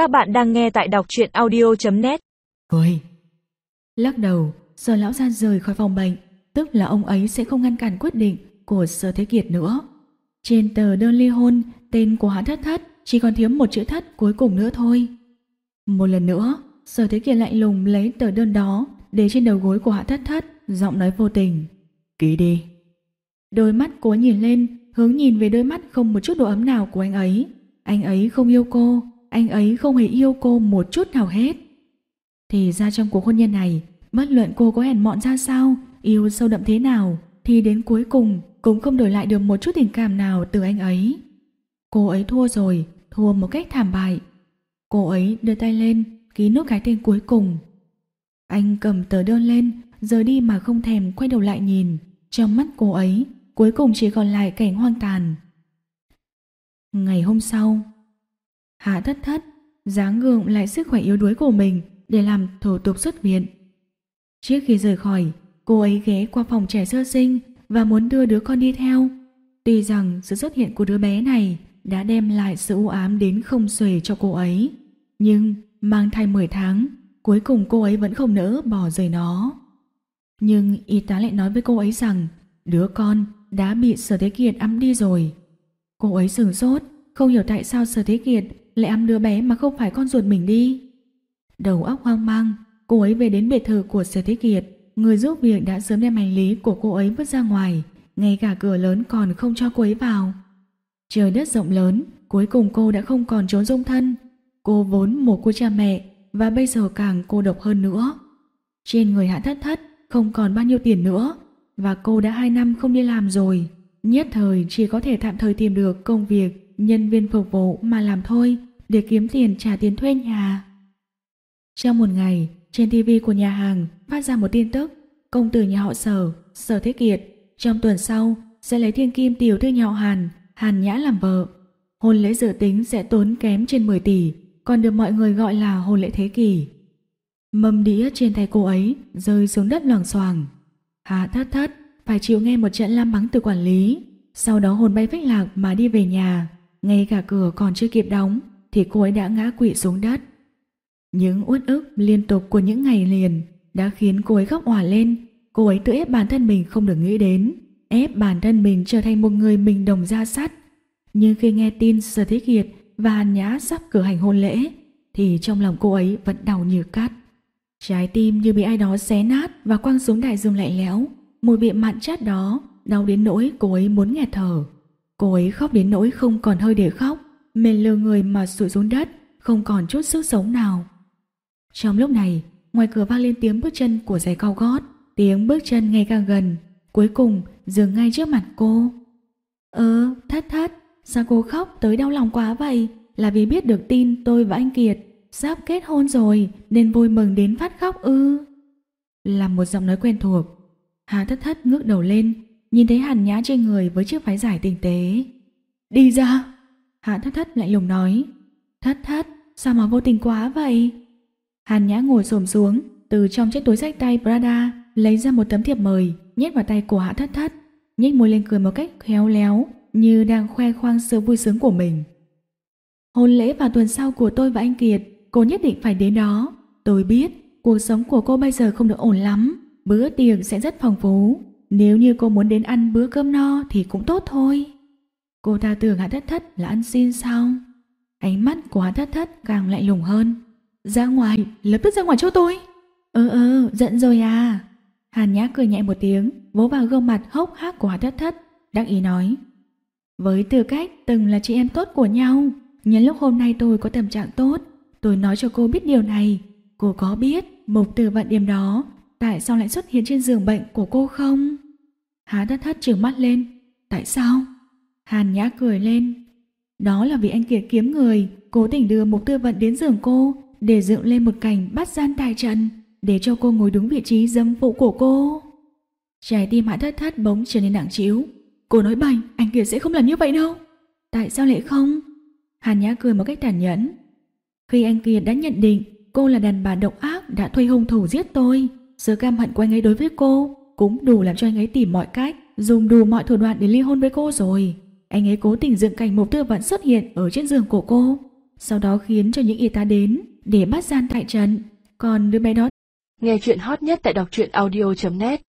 Các bạn đang nghe tại đọc truyện audio.net Ôi! Lắc đầu, Sở Lão Gia rời khỏi phòng bệnh Tức là ông ấy sẽ không ngăn cản quyết định Của Sở Thế Kiệt nữa. Trên tờ đơn ly hôn Tên của hắn thất thất Chỉ còn thiếu một chữ thất cuối cùng nữa thôi. Một lần nữa Sở Thế Kiệt lạnh lùng lấy tờ đơn đó Để trên đầu gối của hạ thất thất Giọng nói vô tình. Ký đi. Đôi mắt cô nhìn lên Hướng nhìn về đôi mắt không một chút độ ấm nào của anh ấy. Anh ấy không yêu cô anh ấy không hề yêu cô một chút nào hết. Thì ra trong cuộc hôn nhân này, Bất luận cô có hèn mọn ra sao, Yêu sâu đậm thế nào, Thì đến cuối cùng cũng không đổi lại được một chút tình cảm nào từ anh ấy. Cô ấy thua rồi, Thua một cách thảm bại. Cô ấy đưa tay lên, Ký nốt cái tên cuối cùng. Anh cầm tờ đơn lên, giờ đi mà không thèm quay đầu lại nhìn. Trong mắt cô ấy, Cuối cùng chỉ còn lại cảnh hoang tàn. Ngày hôm sau Hạ thất thất dáng gượng lại sức khỏe yếu đuối của mình Để làm thủ tục xuất viện. Trước khi rời khỏi Cô ấy ghé qua phòng trẻ sơ sinh Và muốn đưa đứa con đi theo. Tuy rằng sự xuất hiện của đứa bé này Đã đem lại sự u ám đến không xuể cho cô ấy Nhưng mang thai 10 tháng Cuối cùng cô ấy vẫn không nỡ bỏ rời nó. Nhưng y tá lại nói với cô ấy rằng Đứa con đã bị Sở Thế Kiệt ấm đi rồi. Cô ấy sửng sốt, không hiểu tại sao Sở Thế Kiệt lại ấm đứa bé mà không phải con ruột mình đi. Đầu óc hoang mang, cô ấy về đến biệt thự của Sở Thế Kiệt. Người giúp việc đã sớm đem hành lý của cô ấy vứt ra ngoài, ngay cả cửa lớn còn không cho cô ấy vào. Trời đất rộng lớn, cuối cùng cô đã không còn trốn dung thân. Cô vốn một cô cha mẹ và bây giờ càng cô độc hơn nữa. Trên người hạ thất thất không còn bao nhiêu tiền nữa và cô đã hai năm không đi làm rồi. Nhất thời chỉ có thể tạm thời tìm được công việc nhân viên phục vụ mà làm thôi để kiếm tiền trả tiền thuê nhà. Trong một ngày, trên TV của nhà hàng phát ra một tin tức công tử nhà họ Sở, Sở Thế Kiệt trong tuần sau sẽ lấy thiên kim tiểu thư nhà họ Hàn, Hàn Nhã làm vợ. Hôn lễ dự tính sẽ tốn kém trên 10 tỷ, còn được mọi người gọi là hôn lễ thế kỷ. Mâm đĩa trên tay cô ấy rơi xuống đất loảng xoảng. Hạ thất thất phải chịu nghe một trận lam mắng từ quản lý, sau đó hồn bay phách lạc mà đi về nhà. Ngay cả cửa còn chưa kịp đóng thì cô ấy đã ngã quỵ xuống đất. Những uất ức liên tục của những ngày liền đã khiến cô ấy khóc òa lên. Cô ấy tự ép bản thân mình không được nghĩ đến, ép bản thân mình trở thành một người mình đồng ra sắt. Nhưng khi nghe tin Sở Thế Kiệt và Hàn Nhã sắp cử hành hôn lễ, thì trong lòng cô ấy vẫn đau như cắt. Trái tim như bị ai đó xé nát và quăng xuống đại dương lạnh lẽo. Mùi vị mặn chát đó, đau đến nỗi cô ấy muốn nghẹt thở. Cô ấy khóc đến nỗi không còn hơi để khóc, mền lừa người mà sụi xuống đất, không còn chút sức sống nào. Trong lúc này, ngoài cửa vang lên tiếng bước chân của giày cao gót, tiếng bước chân ngày càng gần, cuối cùng dừng ngay trước mặt cô. Ơ, thất thất, sao cô khóc tới đau lòng quá vậy? Là vì biết được tin tôi và anh Kiệt sắp kết hôn rồi nên vui mừng đến phát khóc ư. Là một giọng nói quen thuộc. Hà thất thất ngước đầu lên, nhìn thấy hàn nhã trên người với chiếc váy dài tinh tế. Đi ra! Hạ thất thất lại lùng nói. Thất thất, sao mà vô tình quá vậy? Hàn nhã ngồi xổm xuống, từ trong chiếc túi sách tay Prada lấy ra một tấm thiệp mời, nhét vào tay của hạ thất thất, nhếch môi lên cười một cách khéo léo, như đang khoe khoang sự vui sướng của mình. Hôn lễ vào tuần sau của tôi và anh Kiệt, cô nhất định phải đến đó. Tôi biết, cuộc sống của cô bây giờ không được ổn lắm, bữa tiệc sẽ rất phong phú. Nếu như cô muốn đến ăn bữa cơm no thì cũng tốt thôi. Cô ta tưởng Hạ Thất Thất là ăn xin sao? Ánh mắt của Hạ Thất Thất càng lạnh lùng hơn. Ra ngoài, lập tức ra ngoài cho tôi. Ừ ừ, giận rồi à. Hàn Nhã cười nhẹ một tiếng, vỗ vào gương mặt hốc hác của Hạ Thất Thất, đắc ý nói. Với tư cách từng là chị em tốt của nhau, nhân lúc hôm nay tôi có tâm trạng tốt, tôi nói cho cô biết điều này. Cô có biết mục từ vận điểm đó tại sao lại xuất hiện trên giường bệnh của cô không? Há thất thất trừng mắt lên. Tại sao? Hàn Nhã cười lên. Đó là vì anh Kiệt kiếm người, cố tình đưa mục tư vận đến giường cô để dựng lên một cảnh bắt gian tài trận, để cho cô ngồi đúng vị trí dâm phụ của cô. Trái tim Hạ Thất Thất bỗng trở nên nặng trĩu. Cô nói bành, anh Kiệt sẽ không làm như vậy đâu. Tại sao lại không? Hàn Nhã cười một cách tàn nhẫn. Khi anh Kiệt đã nhận định cô là đàn bà độc ác đã thuê hung thủ giết tôi, sự cam hận của anh ấy đối với cô cũng đủ làm cho anh ấy tìm mọi cách, dùng đủ mọi thủ đoạn để ly hôn với cô rồi. Anh ấy cố tình dựng cảnh một tư vận xuất hiện ở trên giường của cô. sau đó khiến cho những y tá đến để bắt gian tại trận. Còn đứa bé đó Nghe chuyện hot nhất tại đọc truyện audio.net